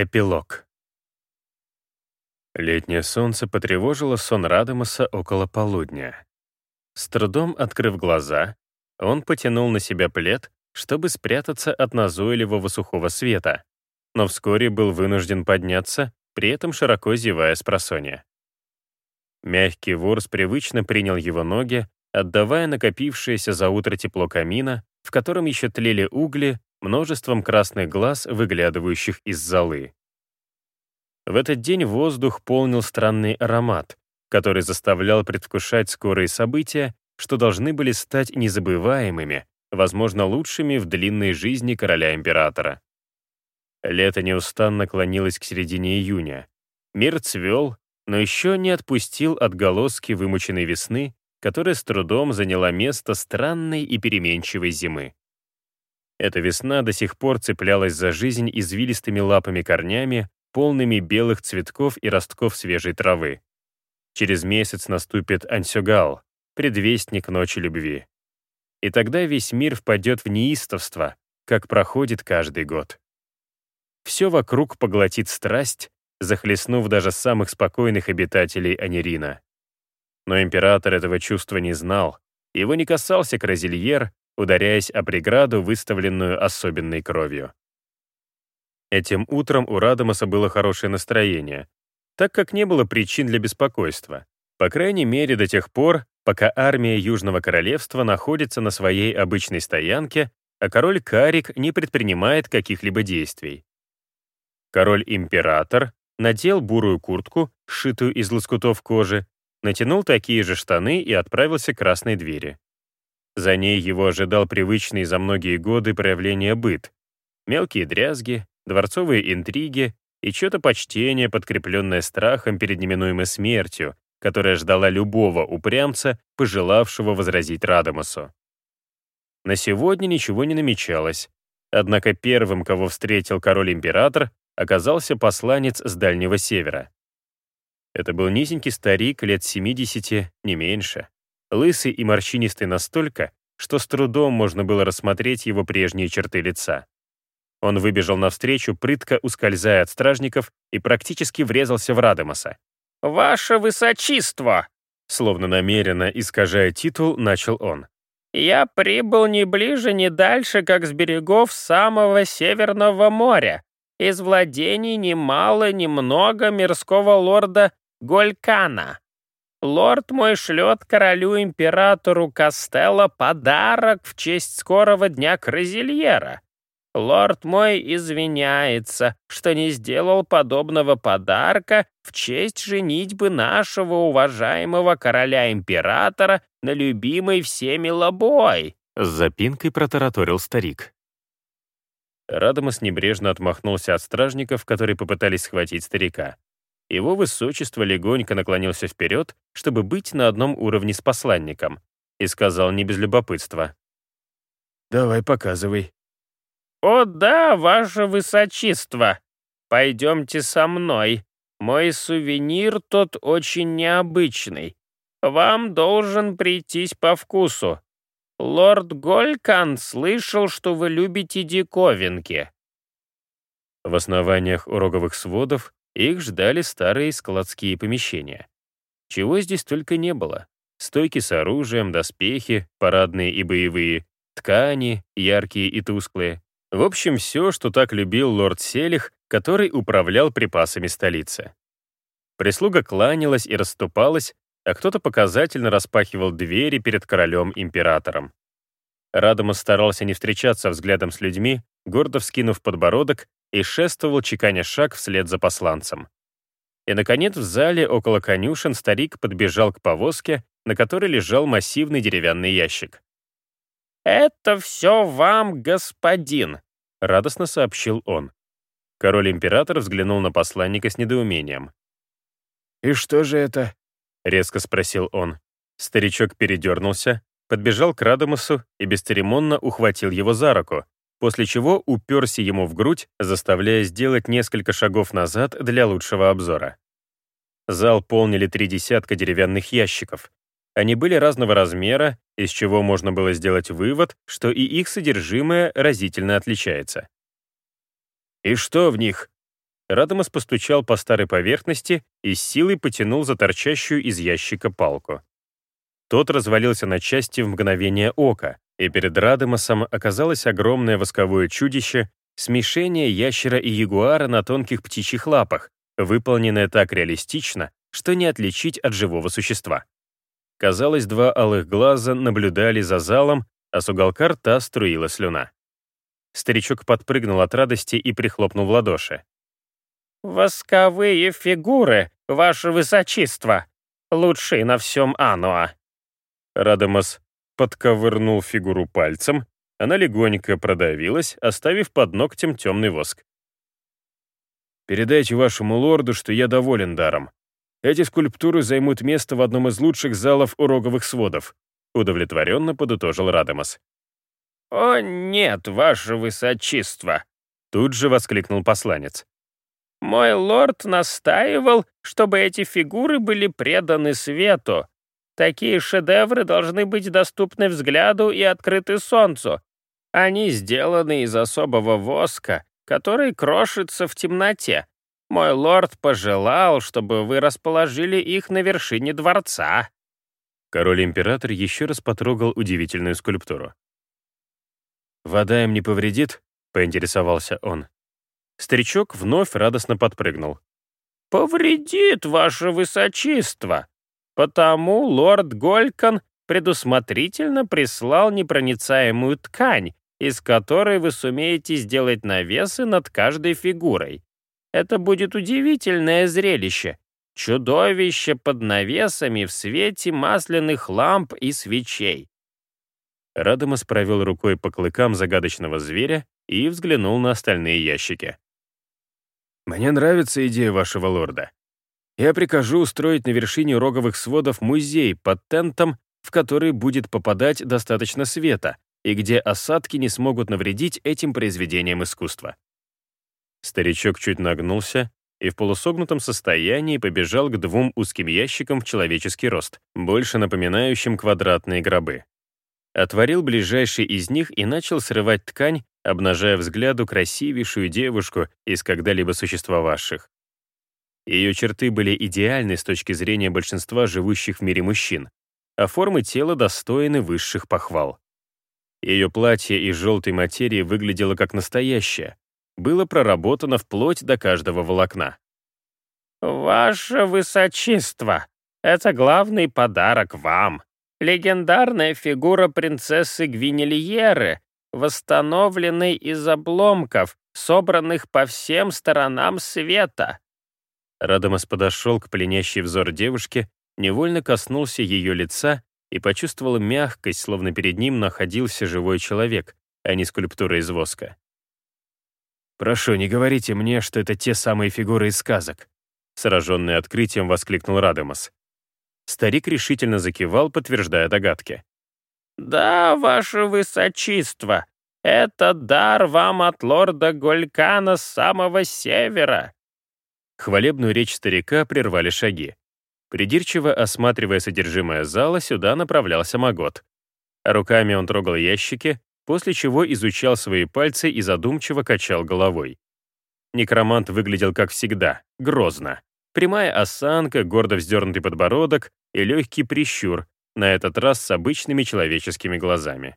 Эпилог. Летнее солнце потревожило сон Радамаса около полудня. С трудом открыв глаза, он потянул на себя плед, чтобы спрятаться от назойливого сухого света, но вскоре был вынужден подняться, при этом широко зевая с просонья. Мягкий ворс привычно принял его ноги, отдавая накопившееся за утро тепло камина, в котором еще тлели угли, множеством красных глаз, выглядывающих из золы. В этот день воздух полнил странный аромат, который заставлял предвкушать скорые события, что должны были стать незабываемыми, возможно, лучшими в длинной жизни короля-императора. Лето неустанно клонилось к середине июня. Мир цвел, но еще не отпустил отголоски вымученной весны, которая с трудом заняла место странной и переменчивой зимы. Эта весна до сих пор цеплялась за жизнь извилистыми лапами корнями, полными белых цветков и ростков свежей травы. Через месяц наступит Ансюгал, предвестник ночи любви. И тогда весь мир впадет в неистовство, как проходит каждый год. Все вокруг поглотит страсть, захлестнув даже самых спокойных обитателей Анерина. Но император этого чувства не знал, его не касался Кразильер, ударяясь о преграду, выставленную особенной кровью. Этим утром у Радамаса было хорошее настроение, так как не было причин для беспокойства. По крайней мере, до тех пор, пока армия Южного Королевства находится на своей обычной стоянке, а король Карик не предпринимает каких-либо действий. Король-император надел бурую куртку, сшитую из лоскутов кожи, натянул такие же штаны и отправился к красной двери. За ней его ожидал привычный за многие годы проявление быт. Мелкие дрязги, дворцовые интриги и что-то почтение, подкрепленное страхом перед неминуемой смертью, которая ждала любого упрямца, пожелавшего возразить Радамусу. На сегодня ничего не намечалось, однако первым, кого встретил король-император, оказался посланец с Дальнего Севера. Это был низенький старик лет 70, не меньше лысый и морщинистый настолько, что с трудом можно было рассмотреть его прежние черты лица. Он выбежал навстречу, прытко ускользая от стражников, и практически врезался в Радемоса. «Ваше высочество!» Словно намеренно искажая титул, начал он. «Я прибыл не ближе, не дальше, как с берегов самого Северного моря, из владений немало, немного мирского лорда Голькана. Лорд мой шлет королю-императору Костелло подарок в честь скорого дня Кразильера. Лорд мой извиняется, что не сделал подобного подарка в честь женитьбы нашего уважаемого короля-императора на любимой всеми лобой. С запинкой протараторил старик. Радомас небрежно отмахнулся от стражников, которые попытались схватить старика. Его высочество легонько наклонился вперед, чтобы быть на одном уровне с посланником, и сказал не без любопытства. «Давай, показывай». «О да, ваше высочество! Пойдемте со мной. Мой сувенир тот очень необычный. Вам должен прийтись по вкусу. Лорд Голькан слышал, что вы любите диковинки». В основаниях уроговых сводов их ждали старые складские помещения. Чего здесь только не было. Стойки с оружием, доспехи, парадные и боевые, ткани, яркие и тусклые. В общем, все, что так любил лорд Селих, который управлял припасами столицы. Прислуга кланялась и расступалась, а кто-то показательно распахивал двери перед королем-императором. Радомас старался не встречаться взглядом с людьми, гордо вскинув подбородок и шествовал, чеканя шаг вслед за посланцем. И, наконец, в зале около конюшен старик подбежал к повозке, на которой лежал массивный деревянный ящик. «Это все вам, господин», — радостно сообщил он. Король-император взглянул на посланника с недоумением. «И что же это?» — резко спросил он. Старичок передернулся, подбежал к Радомусу и бесцеремонно ухватил его за руку, после чего уперся ему в грудь, заставляя сделать несколько шагов назад для лучшего обзора. Зал полнили три десятка деревянных ящиков. Они были разного размера, из чего можно было сделать вывод, что и их содержимое разительно отличается. «И что в них?» Радомас постучал по старой поверхности и с силой потянул за торчащую из ящика палку. Тот развалился на части в мгновение ока, и перед Радомасом оказалось огромное восковое чудище, смешение ящера и ягуара на тонких птичьих лапах, выполненное так реалистично, что не отличить от живого существа. Казалось, два алых глаза наблюдали за залом, а с уголка рта струила слюна. Старичок подпрыгнул от радости и прихлопнул в ладоши. «Восковые фигуры, ваше высочество! Лучшие на всем Ануа!» Радомас подковырнул фигуру пальцем, она легонько продавилась, оставив под ногтем темный воск. «Передайте вашему лорду, что я доволен даром. Эти скульптуры займут место в одном из лучших залов уроговых сводов», удовлетворенно подытожил Радомас. «О, нет, ваше высочество!» Тут же воскликнул посланец. «Мой лорд настаивал, чтобы эти фигуры были преданы свету. Такие шедевры должны быть доступны взгляду и открыты солнцу. Они сделаны из особого воска, который крошится в темноте. Мой лорд пожелал, чтобы вы расположили их на вершине дворца». Король-император еще раз потрогал удивительную скульптуру. «Вода им не повредит?» — поинтересовался он. Старичок вновь радостно подпрыгнул. «Повредит, ваше высочество. Потому лорд Голькан предусмотрительно прислал непроницаемую ткань, из которой вы сумеете сделать навесы над каждой фигурой. Это будет удивительное зрелище. Чудовище под навесами в свете масляных ламп и свечей. Радомас провел рукой по клыкам загадочного зверя и взглянул на остальные ящики. «Мне нравится идея вашего лорда. Я прикажу устроить на вершине роговых сводов музей под тентом, в который будет попадать достаточно света, и где осадки не смогут навредить этим произведениям искусства. Старичок чуть нагнулся и в полусогнутом состоянии побежал к двум узким ящикам в человеческий рост, больше напоминающим квадратные гробы. Отворил ближайший из них и начал срывать ткань, обнажая взгляду красивейшую девушку из когда-либо существовавших. Ее черты были идеальны с точки зрения большинства живущих в мире мужчин, а формы тела достойны высших похвал. Ее платье из желтой материи выглядело как настоящее, было проработано вплоть до каждого волокна. «Ваше Высочество, это главный подарок вам. Легендарная фигура принцессы Гвинельеры, восстановленной из обломков, собранных по всем сторонам света». Радомас подошел к пленящей взор девушки, невольно коснулся ее лица и почувствовал мягкость, словно перед ним находился живой человек, а не скульптура из воска. «Прошу, не говорите мне, что это те самые фигуры из сказок», сраженный открытием воскликнул Радомас. Старик решительно закивал, подтверждая догадки. «Да, ваше высочество, это дар вам от лорда Голькана с самого севера». Хвалебную речь старика прервали шаги. Придирчиво осматривая содержимое зала, сюда направлялся Магот. Руками он трогал ящики, после чего изучал свои пальцы и задумчиво качал головой. Некромант выглядел как всегда, грозно. Прямая осанка, гордо вздернутый подбородок и легкий прищур, на этот раз с обычными человеческими глазами.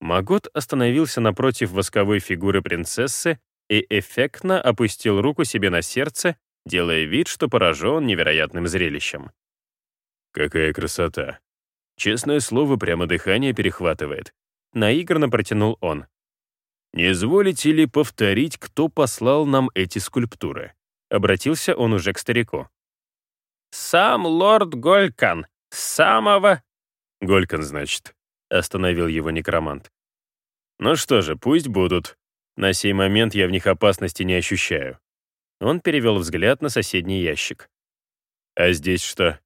Магот остановился напротив восковой фигуры принцессы и эффектно опустил руку себе на сердце, делая вид, что поражен невероятным зрелищем. «Какая красота!» Честное слово, прямо дыхание перехватывает. Наигранно протянул он. «Не изволите ли повторить, кто послал нам эти скульптуры?» Обратился он уже к старику. «Сам лорд Голькан, самого...» «Голькан, значит», — остановил его некромант. «Ну что же, пусть будут. На сей момент я в них опасности не ощущаю». Он перевел взгляд на соседний ящик. «А здесь что?»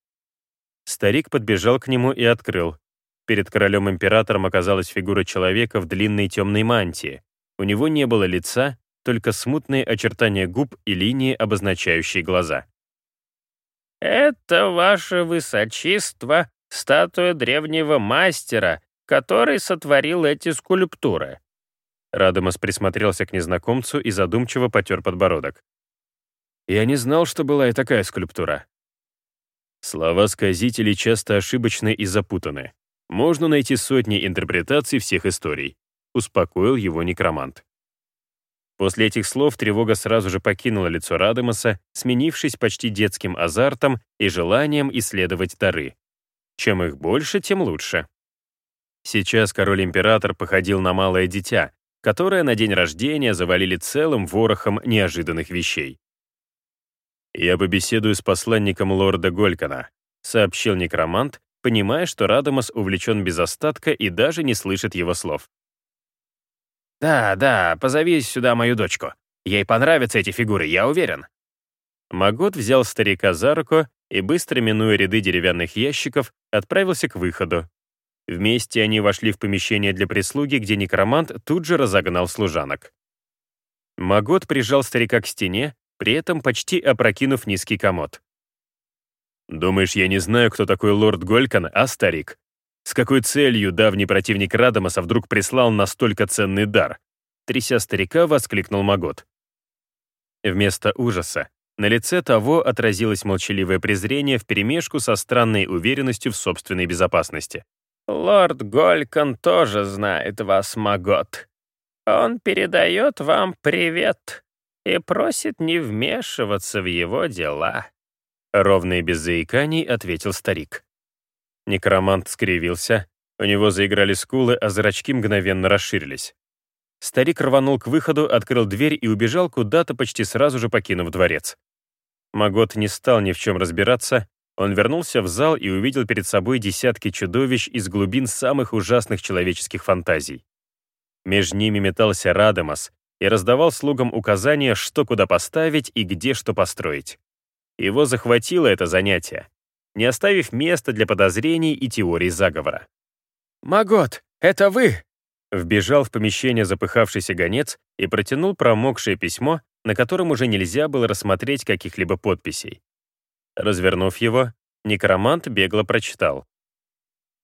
Старик подбежал к нему и открыл. Перед королем-императором оказалась фигура человека в длинной темной мантии. У него не было лица, только смутные очертания губ и линии, обозначающие глаза. «Это, ваше высочество, статуя древнего мастера, который сотворил эти скульптуры». Радомас присмотрелся к незнакомцу и задумчиво потер подбородок. «Я не знал, что была и такая скульптура». Слова сказителей часто ошибочны и запутаны. Можно найти сотни интерпретаций всех историй. Успокоил его некромант. После этих слов тревога сразу же покинула лицо Радомаса, сменившись почти детским азартом и желанием исследовать дары. Чем их больше, тем лучше. Сейчас король-император походил на малое дитя, которое на день рождения завалили целым ворохом неожиданных вещей. «Я побеседую с посланником лорда Голькана», — сообщил некромант, понимая, что Радомас увлечен без остатка и даже не слышит его слов. «Да, да, позови сюда мою дочку. Ей понравятся эти фигуры, я уверен». Магот взял старика за руку и, быстро минуя ряды деревянных ящиков, отправился к выходу. Вместе они вошли в помещение для прислуги, где некромант тут же разогнал служанок. Магот прижал старика к стене, при этом почти опрокинув низкий комод. «Думаешь, я не знаю, кто такой лорд Голькан, а старик? С какой целью давний противник Радамаса вдруг прислал настолько ценный дар? Тряся старика, воскликнул Магот. Вместо ужаса на лице того отразилось молчаливое презрение вперемешку со странной уверенностью в собственной безопасности. «Лорд Голькон тоже знает вас, Магот. Он передает вам привет и просит не вмешиваться в его дела». Ровно и без заиканий ответил старик. Некромант скривился, у него заиграли скулы, а зрачки мгновенно расширились. Старик рванул к выходу, открыл дверь и убежал куда-то, почти сразу же покинув дворец. Магот не стал ни в чем разбираться, он вернулся в зал и увидел перед собой десятки чудовищ из глубин самых ужасных человеческих фантазий. Между ними метался Радамас и раздавал слугам указания, что куда поставить и где что построить. Его захватило это занятие не оставив места для подозрений и теорий заговора. «Магот, это вы!» Вбежал в помещение запыхавшийся гонец и протянул промокшее письмо, на котором уже нельзя было рассмотреть каких-либо подписей. Развернув его, некромант бегло прочитал.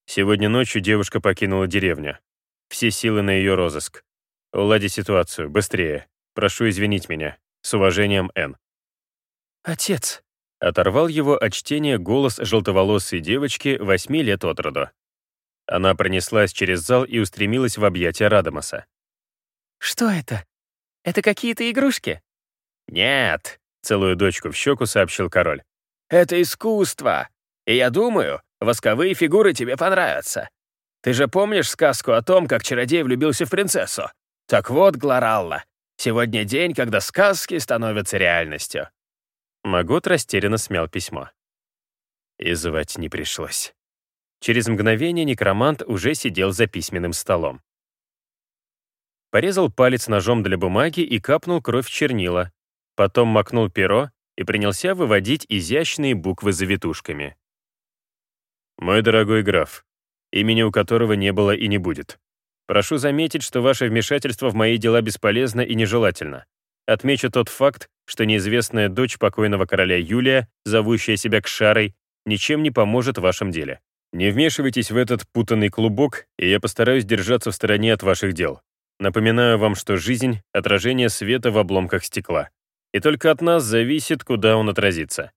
Сегодня ночью девушка покинула деревню. Все силы на ее розыск. Улади ситуацию, быстрее. Прошу извинить меня. С уважением, Н. «Отец», Оторвал его от чтения голос желтоволосой девочки восьми лет от роду. Она пронеслась через зал и устремилась в объятия Радамаса. «Что это? Это какие-то игрушки?» «Нет», — целую дочку в щеку сообщил король. «Это искусство. И я думаю, восковые фигуры тебе понравятся. Ты же помнишь сказку о том, как чародей влюбился в принцессу? Так вот, Глоралла, сегодня день, когда сказки становятся реальностью. Магот растерянно смял письмо. И звать не пришлось. Через мгновение некромант уже сидел за письменным столом. Порезал палец ножом для бумаги и капнул кровь в чернила. Потом макнул перо и принялся выводить изящные буквы завитушками. «Мой дорогой граф, имени у которого не было и не будет. Прошу заметить, что ваше вмешательство в мои дела бесполезно и нежелательно. Отмечу тот факт, что неизвестная дочь покойного короля Юлия, зовущая себя Кшарой, ничем не поможет в вашем деле. Не вмешивайтесь в этот путанный клубок, и я постараюсь держаться в стороне от ваших дел. Напоминаю вам, что жизнь — отражение света в обломках стекла. И только от нас зависит, куда он отразится.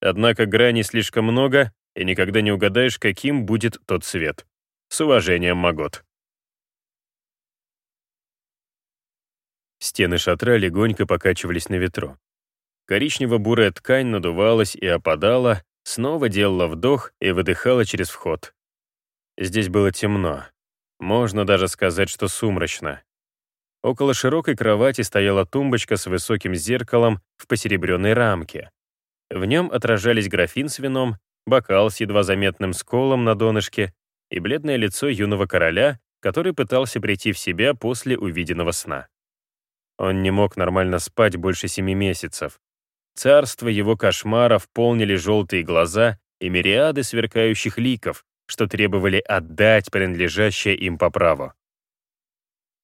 Однако граней слишком много, и никогда не угадаешь, каким будет тот свет. С уважением, Магот. Стены шатра легонько покачивались на ветру. Коричнево-бурая ткань надувалась и опадала, снова делала вдох и выдыхала через вход. Здесь было темно. Можно даже сказать, что сумрачно. Около широкой кровати стояла тумбочка с высоким зеркалом в посеребренной рамке. В нем отражались графин с вином, бокал с едва заметным сколом на донышке и бледное лицо юного короля, который пытался прийти в себя после увиденного сна. Он не мог нормально спать больше семи месяцев. Царство его кошмаров полнили желтые глаза и мириады сверкающих ликов, что требовали отдать принадлежащее им по праву.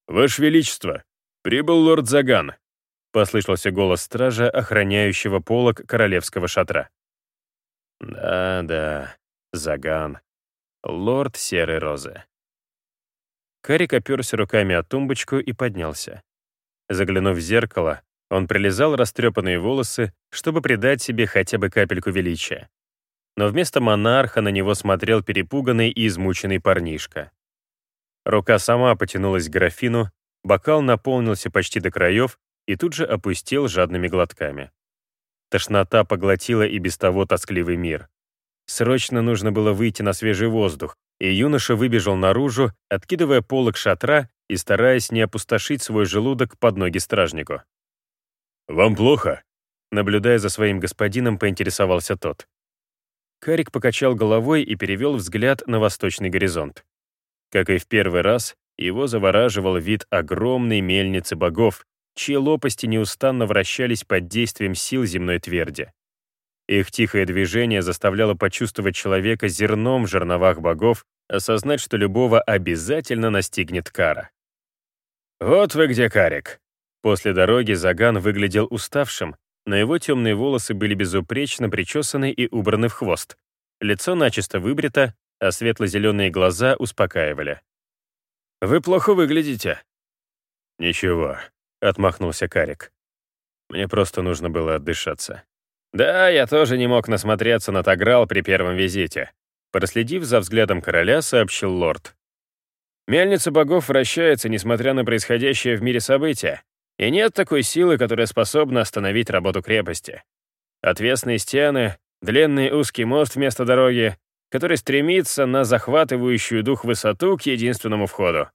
«Ваше Величество, прибыл лорд Заган», — послышался голос стража, охраняющего полок королевского шатра. «Да-да, Заган, лорд Серой Розы». Карик оперся руками о тумбочку и поднялся. Заглянув в зеркало, он прилизал растрепанные волосы, чтобы придать себе хотя бы капельку величия. Но вместо монарха на него смотрел перепуганный и измученный парнишка. Рука сама потянулась к графину, бокал наполнился почти до краев и тут же опустил жадными глотками. Тошнота поглотила и без того тоскливый мир. Срочно нужно было выйти на свежий воздух, и юноша выбежал наружу, откидывая полок шатра и стараясь не опустошить свой желудок под ноги стражнику. «Вам плохо?» Наблюдая за своим господином, поинтересовался тот. Карик покачал головой и перевел взгляд на восточный горизонт. Как и в первый раз, его завораживал вид огромной мельницы богов, чьи лопасти неустанно вращались под действием сил земной тверди. Их тихое движение заставляло почувствовать человека зерном в жерновах богов, осознать, что любого обязательно настигнет кара. «Вот вы где, Карик!» После дороги Заган выглядел уставшим, но его темные волосы были безупречно причесаны и убраны в хвост. Лицо начисто выбрито, а светло-зеленые глаза успокаивали. «Вы плохо выглядите». «Ничего», — отмахнулся Карик. «Мне просто нужно было отдышаться». «Да, я тоже не мог насмотреться на Таграл при первом визите», проследив за взглядом короля, сообщил лорд. «Мельница богов вращается, несмотря на происходящее в мире события, и нет такой силы, которая способна остановить работу крепости. Отвесные стены, длинный узкий мост вместо дороги, который стремится на захватывающую дух высоту к единственному входу.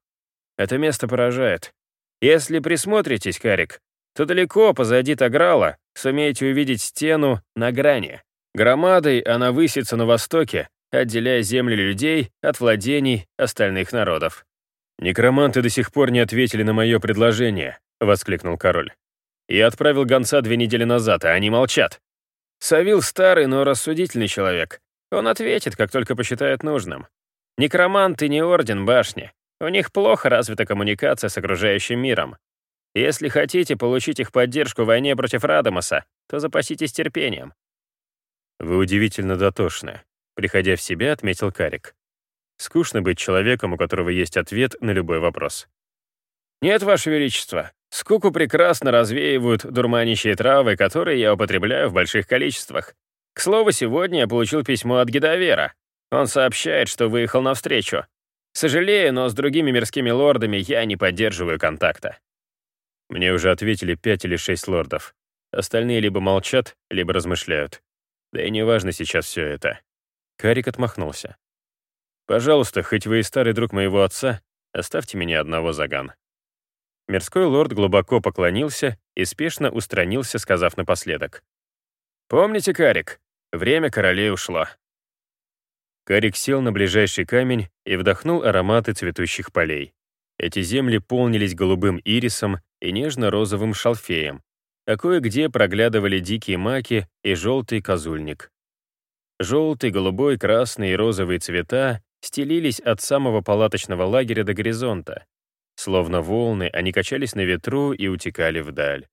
Это место поражает. Если присмотритесь, Карик, то далеко позади Таграла сумеете увидеть стену на грани. Громадой она высится на востоке, отделяя земли людей от владений остальных народов. «Некроманты до сих пор не ответили на мое предложение», — воскликнул король. «Я отправил гонца две недели назад, а они молчат. Савил старый, но рассудительный человек. Он ответит, как только посчитает нужным. Некроманты не орден башни. У них плохо развита коммуникация с окружающим миром. Если хотите получить их поддержку в войне против Радамаса, то запаситесь терпением». «Вы удивительно дотошны», — приходя в себя, отметил Карик. «Скучно быть человеком, у которого есть ответ на любой вопрос». «Нет, Ваше Величество, скуку прекрасно развеивают дурманящие травы, которые я употребляю в больших количествах. К слову, сегодня я получил письмо от Гидовера. Он сообщает, что выехал навстречу. Сожалею, но с другими мирскими лордами я не поддерживаю контакта. Мне уже ответили пять или шесть лордов. Остальные либо молчат, либо размышляют. Да и неважно сейчас все это. Карик отмахнулся. «Пожалуйста, хоть вы и старый друг моего отца, оставьте меня одного заган». Мирской лорд глубоко поклонился и спешно устранился, сказав напоследок. «Помните, Карик, время королей ушло». Карик сел на ближайший камень и вдохнул ароматы цветущих полей. Эти земли полнились голубым ирисом и нежно-розовым шалфеем, а кое-где проглядывали дикие маки и желтый козульник. Желтый, голубой, красный и розовые цвета стелились от самого палаточного лагеря до горизонта. Словно волны, они качались на ветру и утекали вдаль.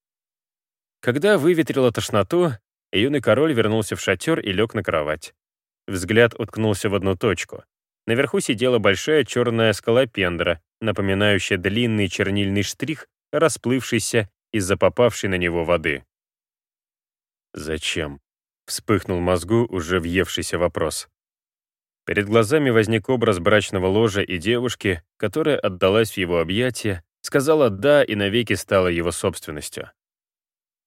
Когда выветрило тошноту, юный король вернулся в шатер и лег на кровать. Взгляд уткнулся в одну точку. Наверху сидела большая черная скалопендра, напоминающая длинный чернильный штрих, расплывшийся из-за попавшей на него воды. «Зачем?» — вспыхнул мозгу уже въевшийся вопрос. Перед глазами возник образ брачного ложа и девушки, которая отдалась в его объятия, сказала «да» и навеки стала его собственностью.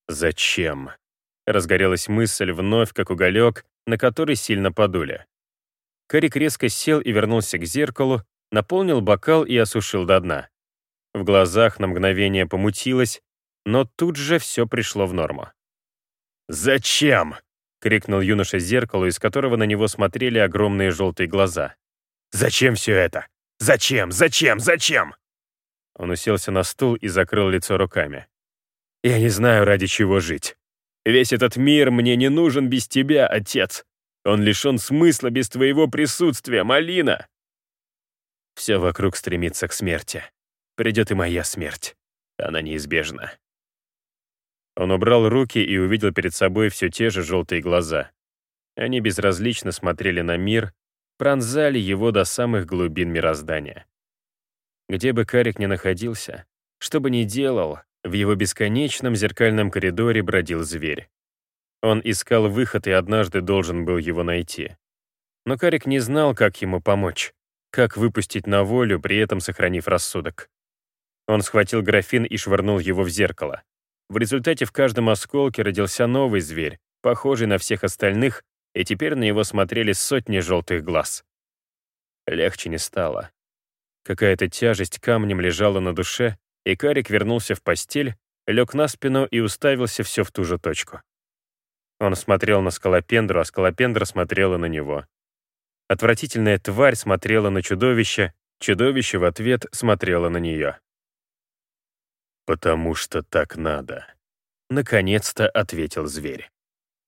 «Зачем?» — разгорелась мысль вновь, как уголек, на который сильно подули. Карик резко сел и вернулся к зеркалу, наполнил бокал и осушил до дна. В глазах на мгновение помутилось, но тут же все пришло в норму. «Зачем?» — крикнул юноша зеркалу, из которого на него смотрели огромные желтые глаза. «Зачем все это? Зачем? Зачем? Зачем?» Он уселся на стул и закрыл лицо руками. «Я не знаю, ради чего жить. Весь этот мир мне не нужен без тебя, отец. Он лишен смысла без твоего присутствия, Малина!» Все вокруг стремится к смерти. Придет и моя смерть. Она неизбежна. Он убрал руки и увидел перед собой все те же желтые глаза. Они безразлично смотрели на мир, пронзали его до самых глубин мироздания. Где бы Карик ни находился, что бы ни делал, в его бесконечном зеркальном коридоре бродил зверь. Он искал выход и однажды должен был его найти. Но Карик не знал, как ему помочь, как выпустить на волю, при этом сохранив рассудок. Он схватил графин и швырнул его в зеркало. В результате в каждом осколке родился новый зверь, похожий на всех остальных, и теперь на него смотрели сотни желтых глаз. Легче не стало. Какая-то тяжесть камнем лежала на душе, и Карик вернулся в постель, лег на спину и уставился все в ту же точку. Он смотрел на скалопендру, а скалопендра смотрела на него. Отвратительная тварь смотрела на чудовище, чудовище в ответ смотрело на нее. «Потому что так надо», — наконец-то ответил зверь.